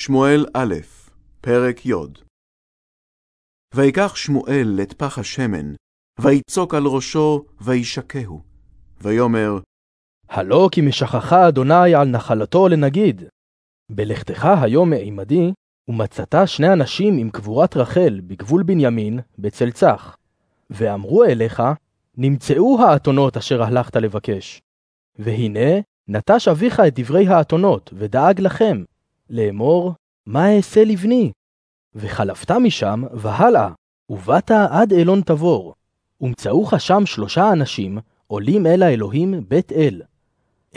שמואל א', פרק י. ויקח שמואל את פח השמן, ויצוק על ראשו, וישקהו. ויאמר, הלא כי משכחה אדוני על נחלתו לנגיד. בלכתך היום מעמדי, ומצאת שני אנשים עם קבורת רחל בגבול בנימין, בצל צח. ואמרו אליך, נמצאו האתונות אשר הלכת לבקש. והנה, נטש אביך את דברי האתונות, ודאג לכם, לאמור, מה אעשה לבני? וחלפת משם, והלאה, ובאת עד אלון תבור. ומצאוך שם שלושה אנשים, עולים אל האלוהים בית אל.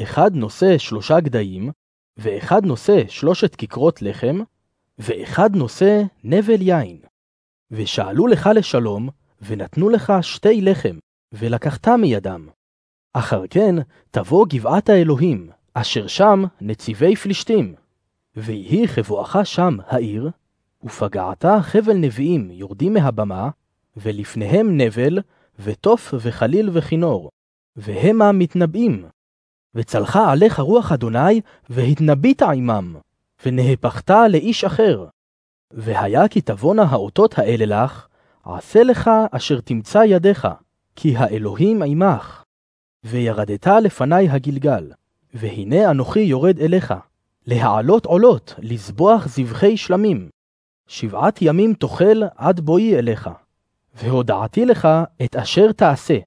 אחד נושא שלושה גדיים, ואחד נושא שלושת כיכרות לחם, ואחד נושא נבל יין. ושאלו לך לשלום, ונתנו לך שתי לחם, ולקחת מידם. אחר כן תבוא גבעת האלוהים, אשר שם נציבי פלישתים. ויהי כבואך שם העיר, ופגעת חבל נביאים יורדים מהבמה, ולפניהם נבל, ותוף וחליל וכינור, והמה מתנבאים. וצלחה עליך רוח אדוני, והתנבאת עמם, ונהפכת לאיש אחר. והיה כי תבואנה האותות האלה לך, עשה לך אשר תמצא ידיך, כי האלוהים עמך. וירדת לפני הגלגל, והנה אנוכי יורד אליך, להעלות עולות, לזבוח זבחי שלמים. שבעת ימים תאכל עד בואי אליך, והודעתי לך את אשר תעשה.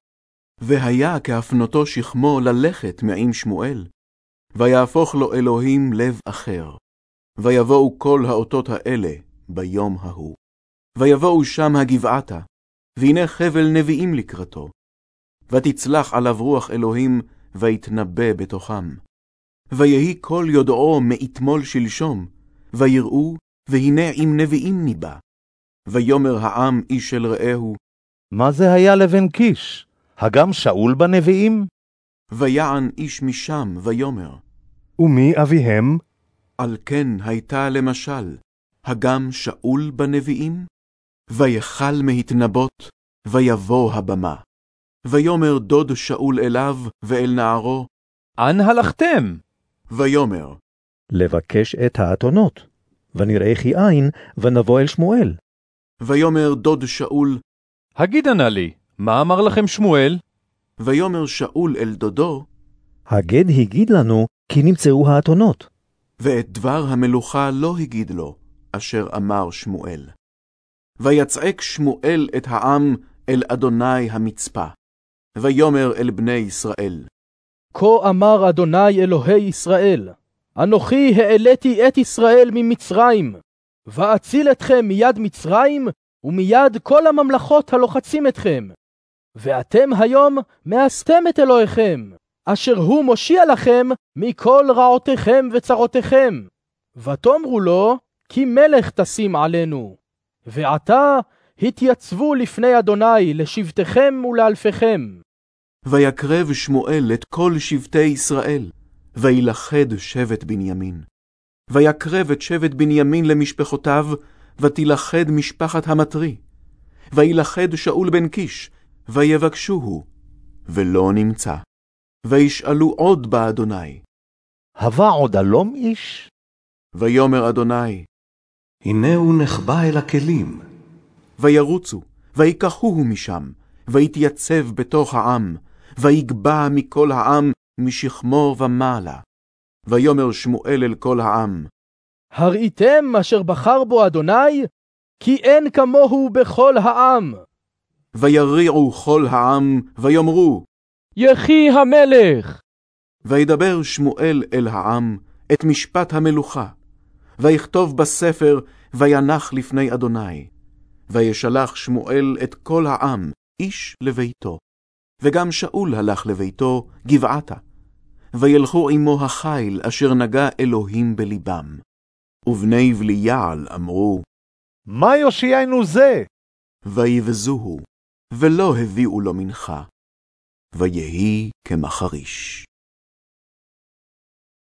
והיה כהפנותו שכמו ללכת מעם שמואל, ויהפוך לו אלוהים לב אחר. ויבואו כל האותות האלה ביום ההוא. ויבואו שם הגבעתה, והנה חבל נביאים לקראתו. ותצלח עליו רוח אלוהים, ויתנבא בתוכם. ויהי כל יודעו מאתמול שלשום, ויראו, והנה עם נביאים ניבא. ויאמר העם איש אל רעהו, מה זה היה לבן קיש? הגם שאול בנביאים? ויען איש משם, ויאמר, ומי אביהם? על כן הייתה למשל, הגם שאול בנביאים? ויכל מהתנבות, ויבוא הבמה. ויאמר דוד שאול אליו ואל נערו, אן הלכתם? ויאמר, לבקש את האתונות, ונראה כי אין, ונבוא אל שמואל. ויאמר דוד שאול, הגידה נא לי, מה אמר לכם שמואל? ויאמר שאול אל דודו, הגד הגיד לנו, כי נמצאו האתונות. ואת דבר המלוכה לא הגיד לו, אשר אמר שמואל. ויצעק שמואל את העם אל אדוני המצפה, ויאמר אל בני ישראל, כה אמר אדוני אלוהי ישראל, אנוכי העליתי את ישראל ממצרים, ואציל אתכם מיד מצרים, ומיד כל הממלכות הלוחצים אתכם. ואתם היום מאסתם את אלוהיכם, אשר הוא מושיע לכם מכל רעותיכם וצרותיכם. ותאמרו לו, כי מלך תשים עלינו. ועתה התייצבו לפני אדוני לשבטיכם ולאלפיכם. ויקרב שמואל את כל שבטי ישראל, וילכד שבט בנימין. ויקרב את שבט בנימין למשפחותיו, ותילכד משפחת המטרי. וילכד שאול בן קיש, ויבקשוהו, ולא נמצא. וישאלו עוד באדוני. הווה עוד הלום איש? ויאמר אדוני, הנה הוא נחבא אל הכלים. וירוצו, ויקחוהו משם, ויתייצב בתוך העם, ויגבע מכל העם משכמו ומעלה. ויאמר שמואל אל כל העם, הראיתם אשר בחר בו אדוני, כי אין כמוהו בכל העם. ויריעו כל העם, ויאמרו, יחי המלך! וידבר שמואל אל העם את משפט המלוכה, ויכתוב בספר, וינח לפני אדוני. וישלח שמואל את כל העם, איש לביתו. וגם שאול הלך לביתו, גבעתה. וילכו עמו החיל אשר נגע אלוהים בלבם. ובני בליעל אמרו, מה יושיענו זה? ויבזוהו, ולא הביאו לו מנחה. ויהי כמחריש.